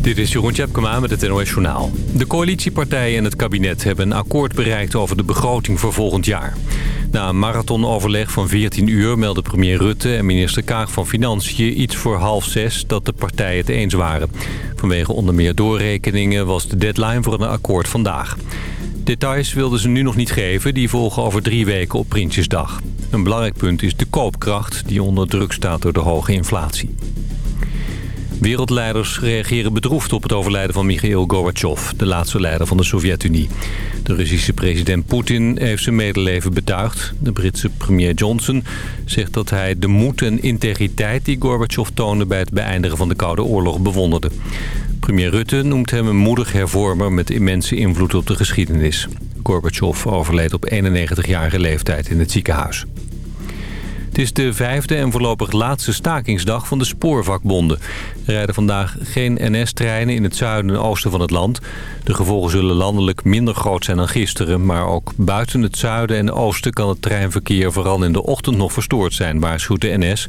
Dit is Jeroen Tjepkema met het NOS Journaal. De coalitiepartijen en het kabinet hebben een akkoord bereikt over de begroting voor volgend jaar. Na een marathonoverleg van 14 uur melden premier Rutte en minister Kaag van Financiën iets voor half zes dat de partijen het eens waren. Vanwege onder meer doorrekeningen was de deadline voor een akkoord vandaag. Details wilden ze nu nog niet geven, die volgen over drie weken op Prinsjesdag. Een belangrijk punt is de koopkracht, die onder druk staat door de hoge inflatie. Wereldleiders reageren bedroefd op het overlijden van Mikhail Gorbachev... de laatste leider van de Sovjet-Unie. De Russische president Poetin heeft zijn medeleven betuigd. De Britse premier Johnson zegt dat hij de moed en integriteit... die Gorbachev toonde bij het beëindigen van de Koude Oorlog bewonderde. Premier Rutte noemt hem een moedig hervormer... met immense invloed op de geschiedenis. Gorbachev overleed op 91-jarige leeftijd in het ziekenhuis. Het is de vijfde en voorlopig laatste stakingsdag van de spoorvakbonden. Rijden vandaag geen NS-treinen in het zuiden en oosten van het land. De gevolgen zullen landelijk minder groot zijn dan gisteren... maar ook buiten het zuiden en oosten kan het treinverkeer vooral in de ochtend nog verstoord zijn, waarschuwt de NS.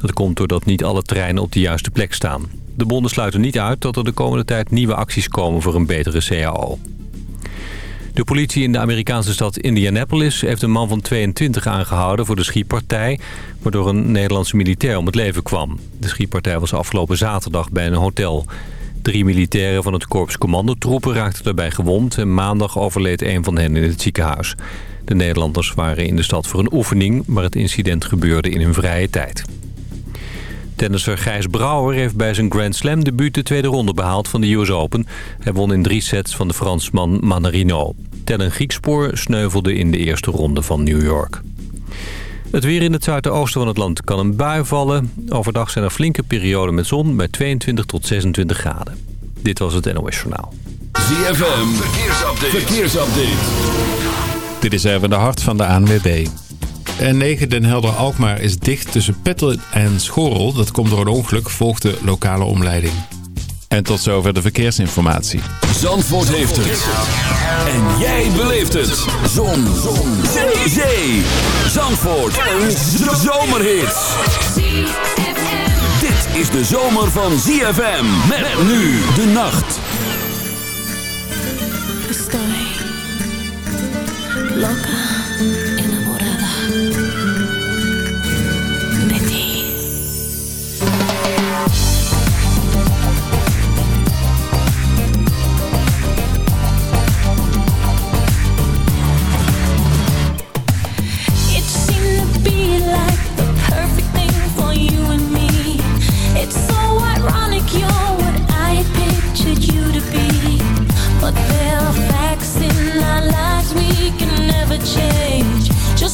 Dat komt doordat niet alle treinen op de juiste plek staan. De bonden sluiten niet uit dat er de komende tijd nieuwe acties komen voor een betere CAO. De politie in de Amerikaanse stad Indianapolis heeft een man van 22 aangehouden voor de schietpartij... waardoor een Nederlandse militair om het leven kwam. De schietpartij was afgelopen zaterdag bij een hotel. Drie militairen van het korps commandotroepen raakten daarbij gewond... en maandag overleed een van hen in het ziekenhuis. De Nederlanders waren in de stad voor een oefening... maar het incident gebeurde in hun vrije tijd. Tennisser Gijs Brouwer heeft bij zijn Grand Slam debuut de tweede ronde behaald van de US Open. Hij won in drie sets van de Fransman Manarino. Tellen Griekspoor sneuvelde in de eerste ronde van New York. Het weer in het zuidoosten van het land kan een bui vallen. Overdag zijn er flinke perioden met zon bij 22 tot 26 graden. Dit was het NOS Journaal. ZFM, verkeersupdate. verkeersupdate. Dit is even de hart van de ANWB. N9 Den Helder-Alkmaar is dicht tussen Petten en Schorel. Dat komt door een ongeluk, volgt de lokale omleiding. En tot zover de verkeersinformatie. Zandvoort heeft het. En jij beleeft het. Zon. Zon. Zee. Zee. Zandvoort. Een zomerhit. Dit is de zomer van ZFM. Met nu de nacht. Estoy loca.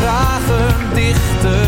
vragen dichterbij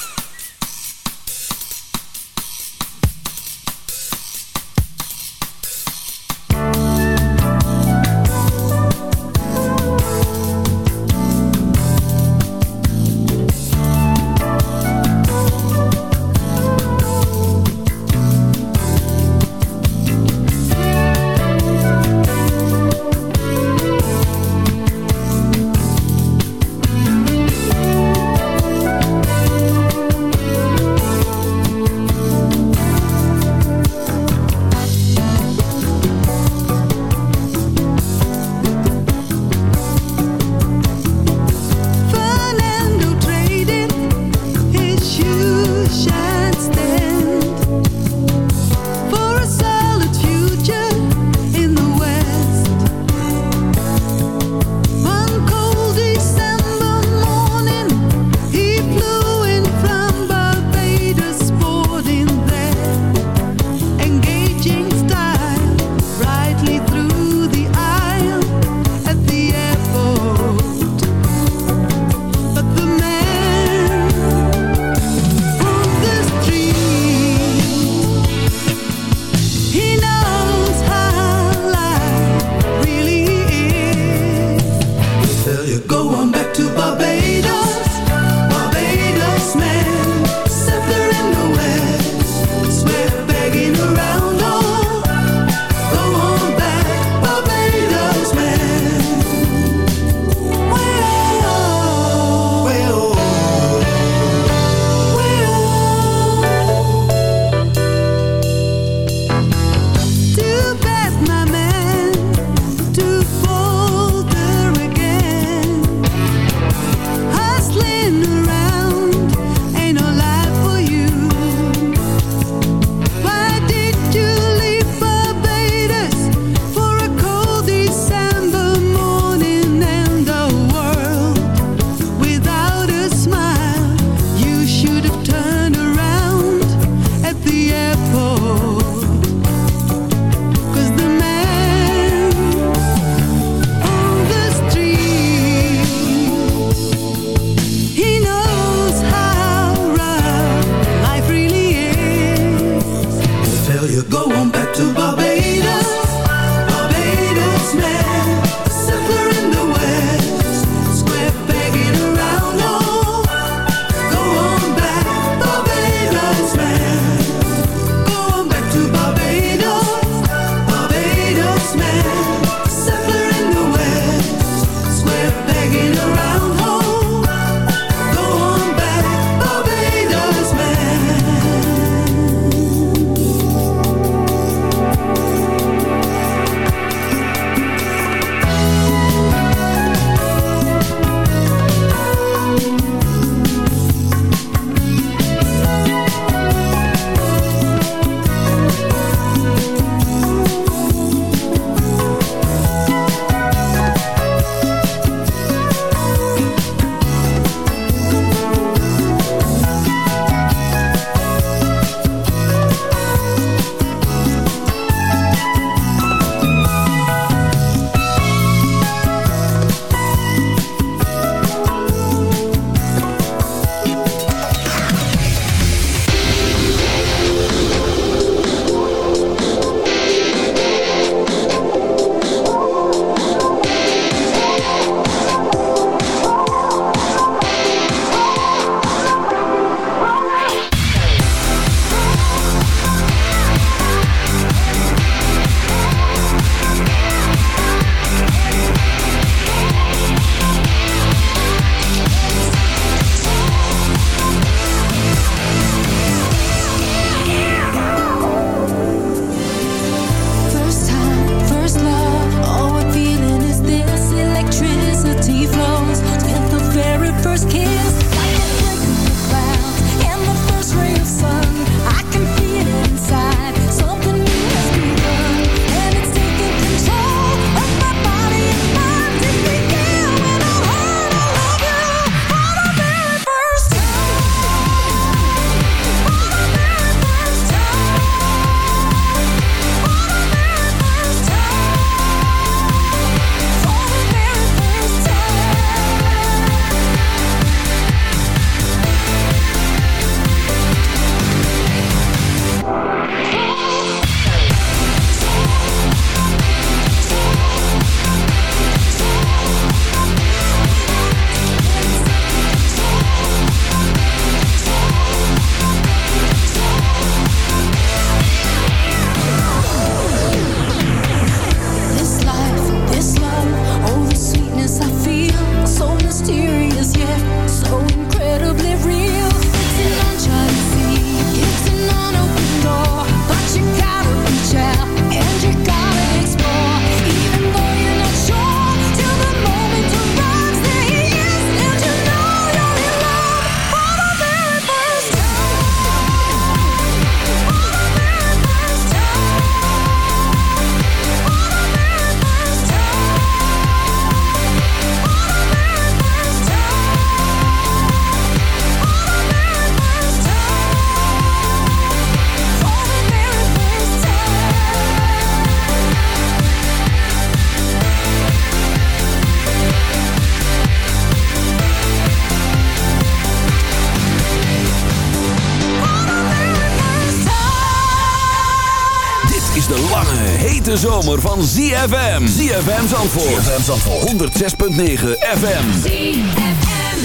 zomer van ZFM. ZFM Zandvoort. ZFM Zandvoort. 106.9 FM. ZFM.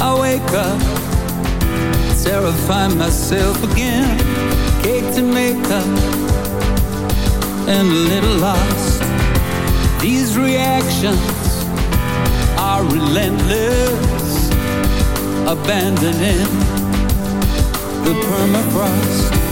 I wake up. Terrify myself again. Cake to make up. And a little lost. These reactions are relentless. Abandoning the permafrost.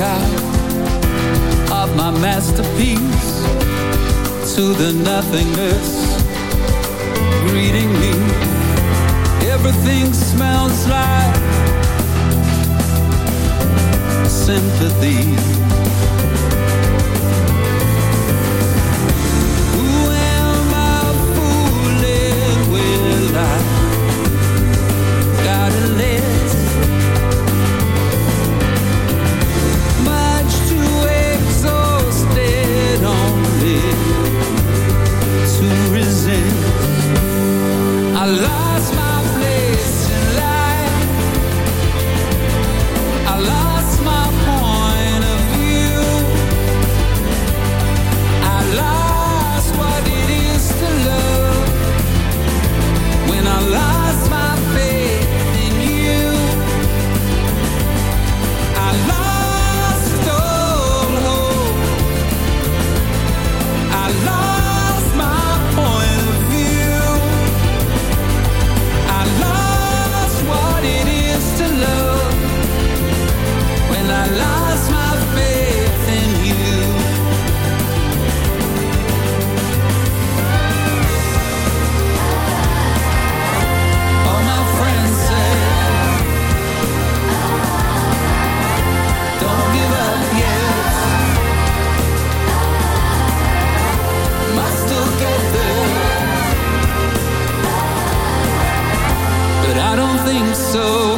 out of my masterpiece to the nothingness greeting me. Everything smells like sympathy I love so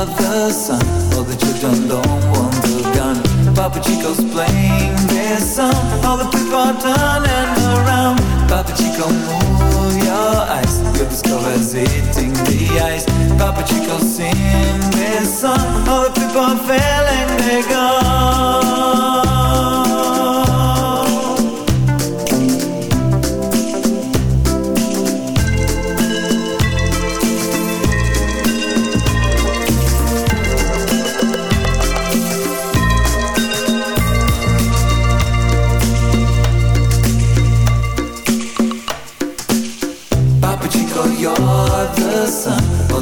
of the sun. All the children don't want the gun. Papa Chico's playing their song. All the people turn and around. Papa Chico, move your eyes. Your discover's hitting the ice. Papa Chico, sing this song. All the people are failing, they go.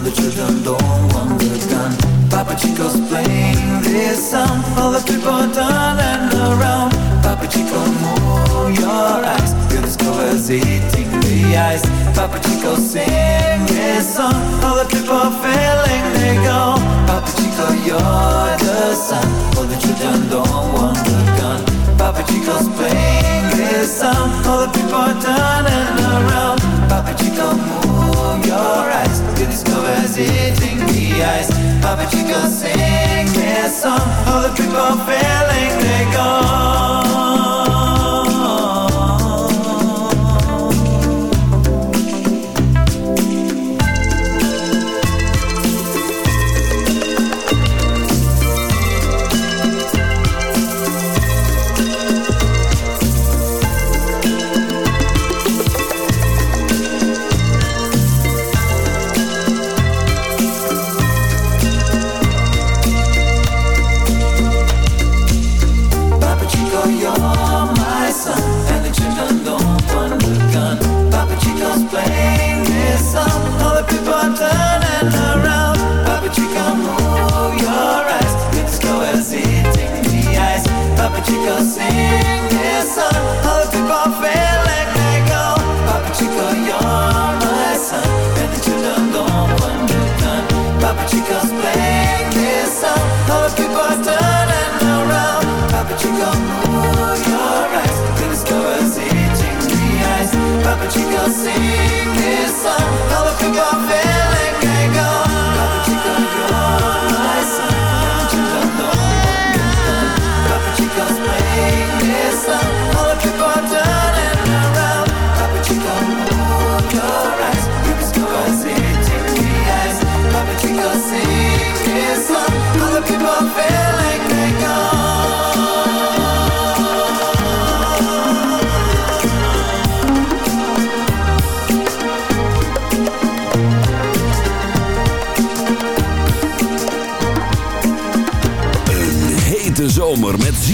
The children don't want the gun. Papa Chico's playing this song. All the people turning around. Papa Chico, move your eyes. Your discover's eating the ice. Papa Chico, sing this song. All the people are failing, they go. Papa Chico, you're the sun. All the children don't want the gun. Papa Chico's playing this song. All the people are turning around. Papa Chico, move your eyes goodness covers it in the ice, Papa Chico sing their song. All the people failing, they're gone. singing.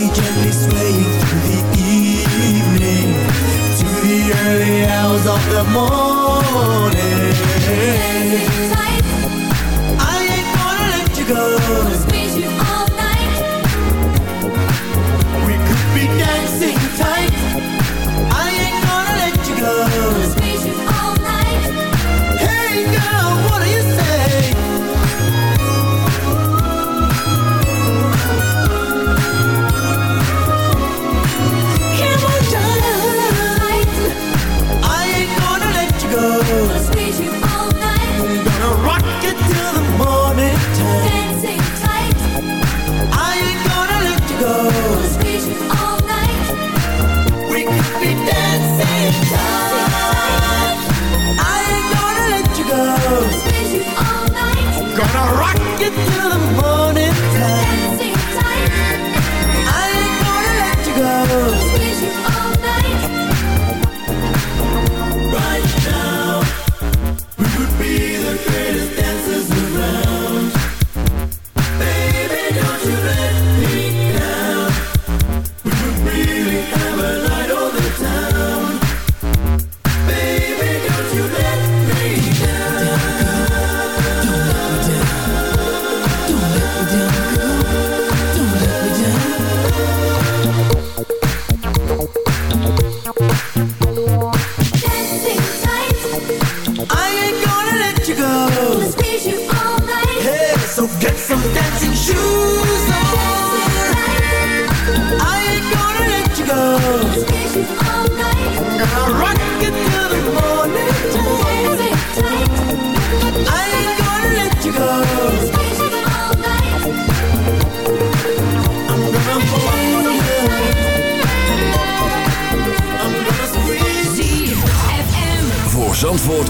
Be gently swaying through the evening to the early hours of the morning. I ain't gonna let you go.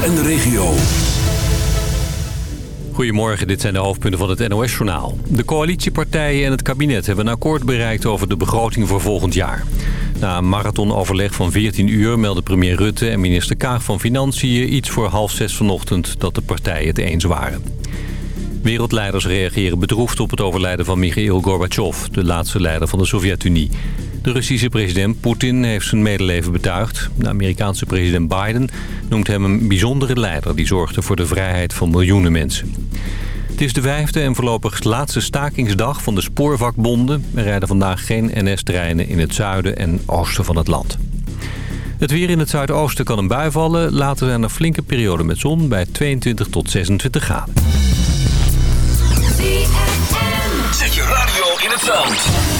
En de regio. Goedemorgen, dit zijn de hoofdpunten van het NOS-journaal. De coalitiepartijen en het kabinet hebben een akkoord bereikt over de begroting voor volgend jaar. Na een marathonoverleg van 14 uur melden premier Rutte en minister Kaag van Financiën iets voor half zes vanochtend dat de partijen het eens waren. Wereldleiders reageren bedroefd op het overlijden van Mikhail Gorbachev, de laatste leider van de Sovjet-Unie. De Russische president Poetin heeft zijn medeleven betuigd. De Amerikaanse president Biden noemt hem een bijzondere leider... die zorgde voor de vrijheid van miljoenen mensen. Het is de vijfde en voorlopig laatste stakingsdag van de spoorvakbonden. Er rijden vandaag geen NS-treinen in het zuiden en oosten van het land. Het weer in het zuidoosten kan een bui vallen. Later zijn er flinke perioden met zon bij 22 tot 26 graden. Zet je radio in het zand.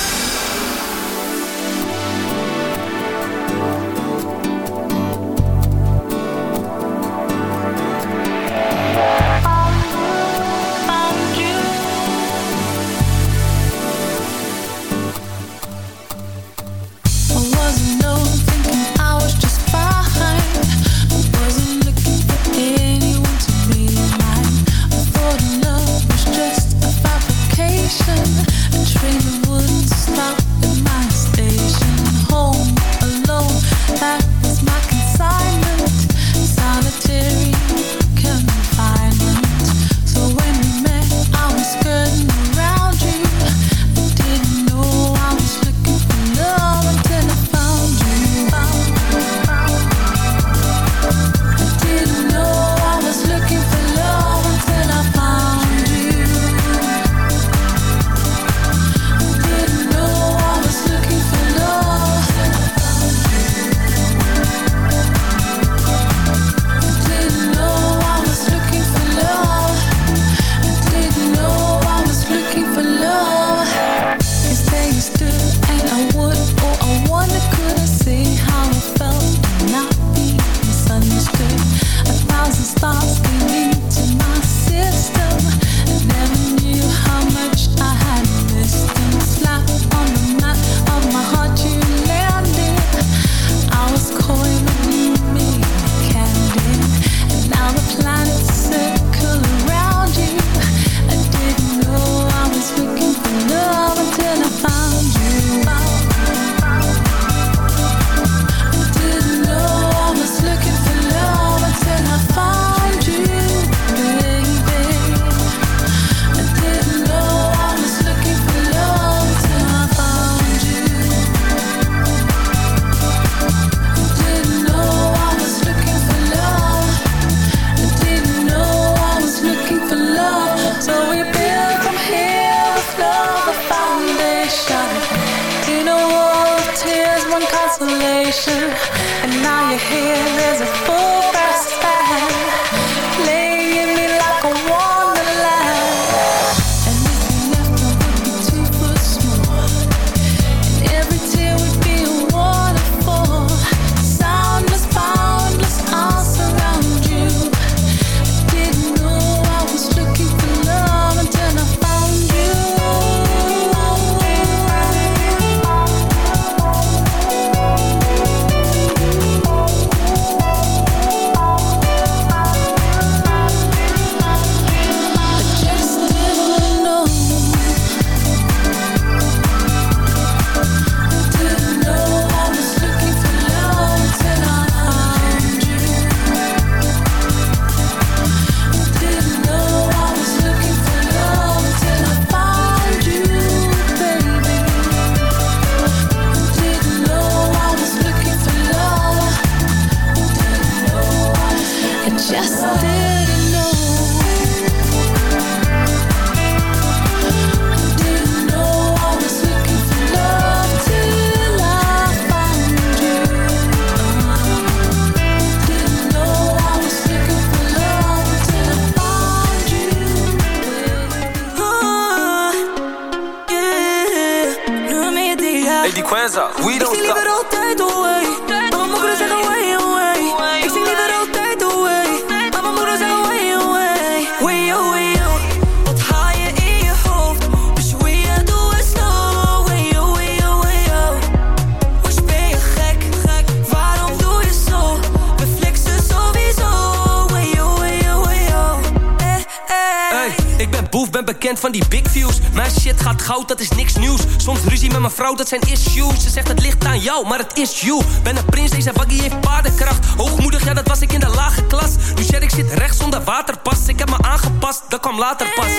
zijn issues. Ze zegt het ligt aan jou, maar het is you. Ben een prins, deze waggie heeft paardenkracht. Hoogmoedig, ja dat was ik in de lage klas. Nu zeg, ik zit rechts zonder waterpas. Ik heb me aangepast, dat kwam later pas.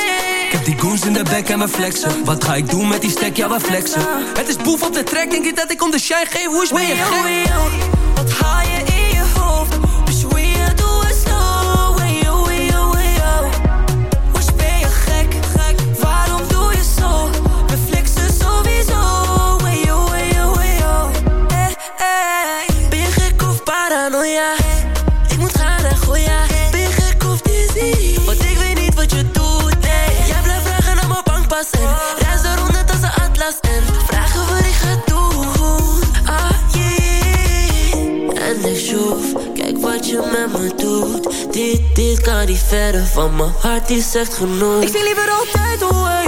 Ik heb die goons in de bek en mijn flexen. Wat ga ik doen met die stek? Ja we flexen. Het is boef op de trek, denk ik dat ik om de shine geef? Hoe is je? Wat haal je in je hoofd? kan niet verder, van mijn hart is echt genoeg. Ik zie liever altijd hoe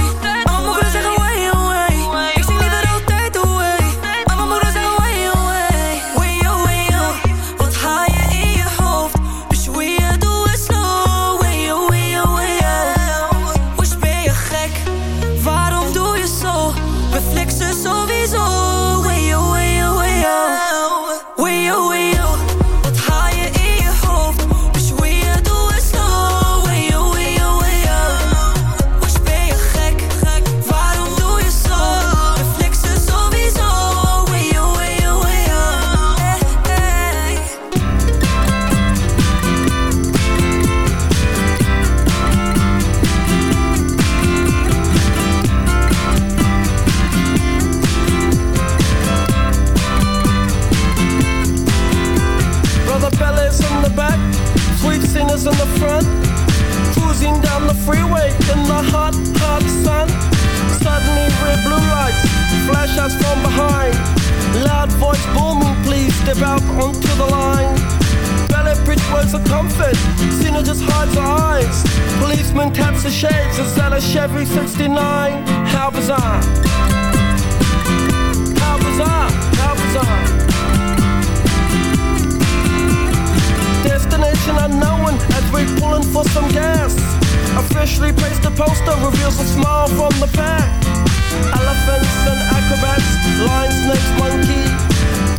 step out onto the line. Ballet bridge was a comfort, Cena just hides her eyes. Policeman taps the shades, is that a Chevy 69? How bizarre. How bizarre, how bizarre. Destination unknown as we're pulling for some gas. Officially placed a poster reveals a smile from the back. Elephants and acrobats, lion, snakes, monkey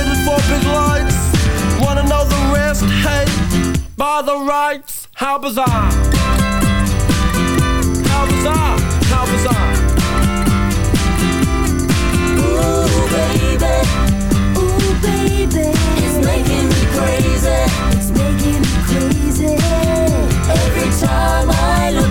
headed for big lights. Wanna know the rest? Hey, by the rights, how bizarre! How bizarre! How bizarre! Ooh, baby, ooh, baby, it's making me crazy. It's making me crazy every time I look.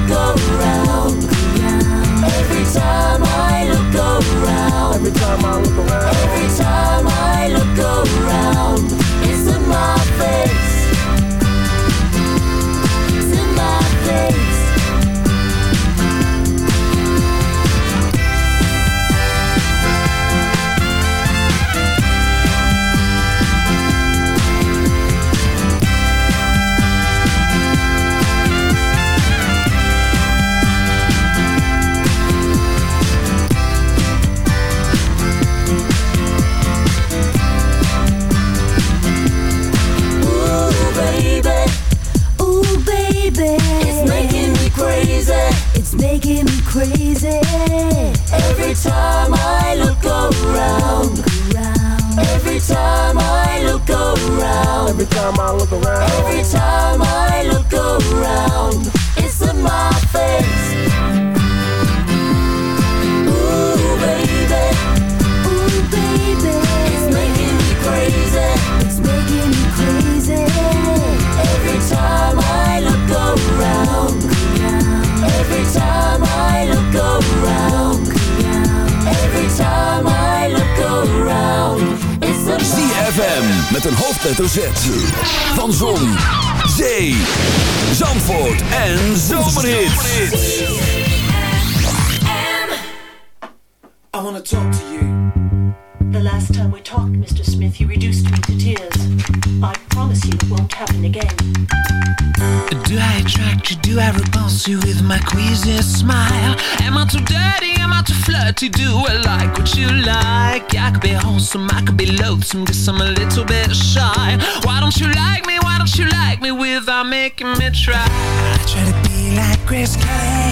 and guess I'm a little bit shy. Why don't you like me, why don't you like me without making me try? I try to be like Chris Kelly.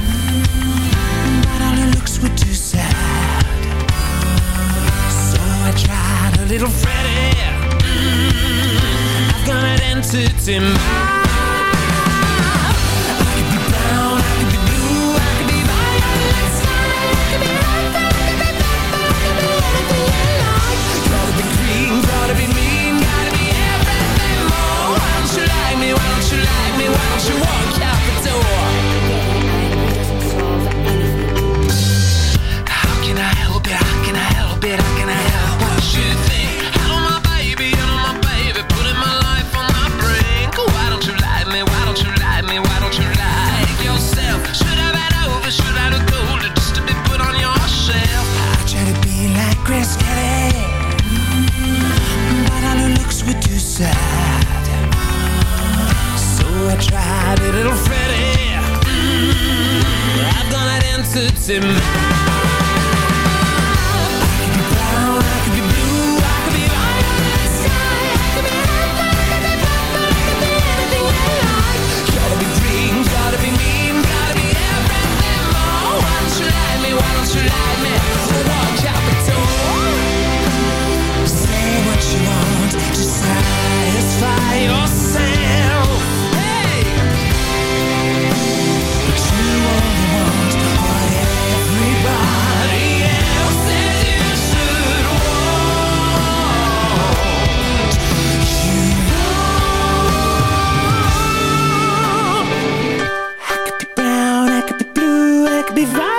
Mm -hmm. But all her looks were too sad. So I tried a little Freddy. Mm -hmm. I've got an entity mind. Daddy, little Freddy, mm, I've got an answer to me. Be right.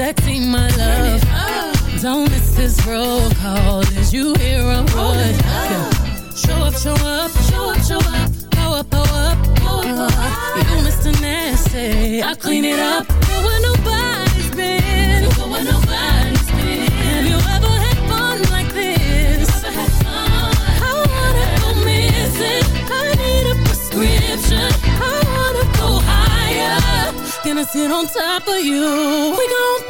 sexy, my love. Don't miss this roll call. Did you hear a word? Show up, show up, show up, show up. Go up, go up, go up. Uh, you Mr. Nasty, I clean it up. Go where nobody's been. Go where nobody's been. Have you ever had fun like this? I wanna go missing. I need a prescription. I wanna go higher. Gonna sit on top of you. We gon'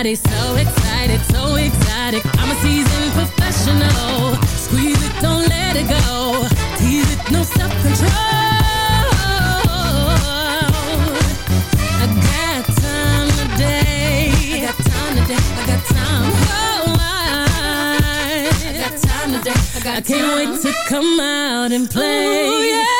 body so excited, so exotic. I'm a seasoned professional. Squeeze it, don't let it go. Tease it, no self control. I got time today. I got time today. I got time. Oh, I, I got time today. I, got I can't time. wait to come out and play. Ooh, yeah.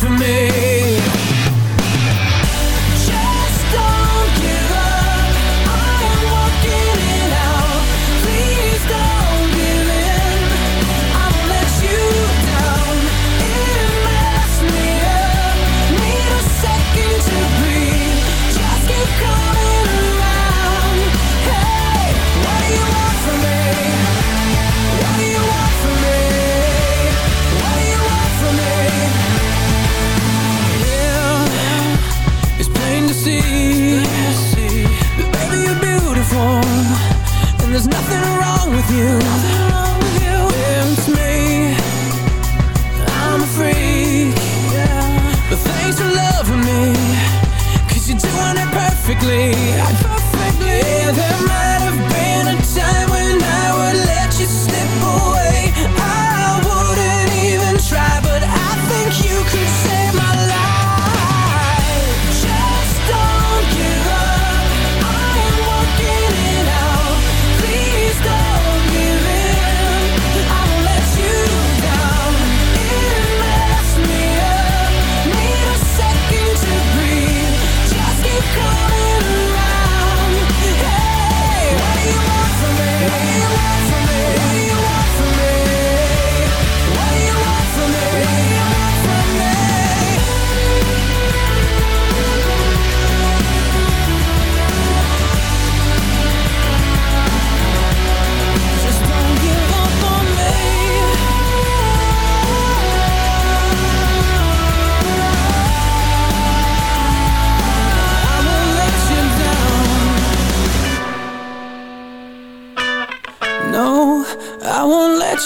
for me.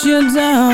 You down.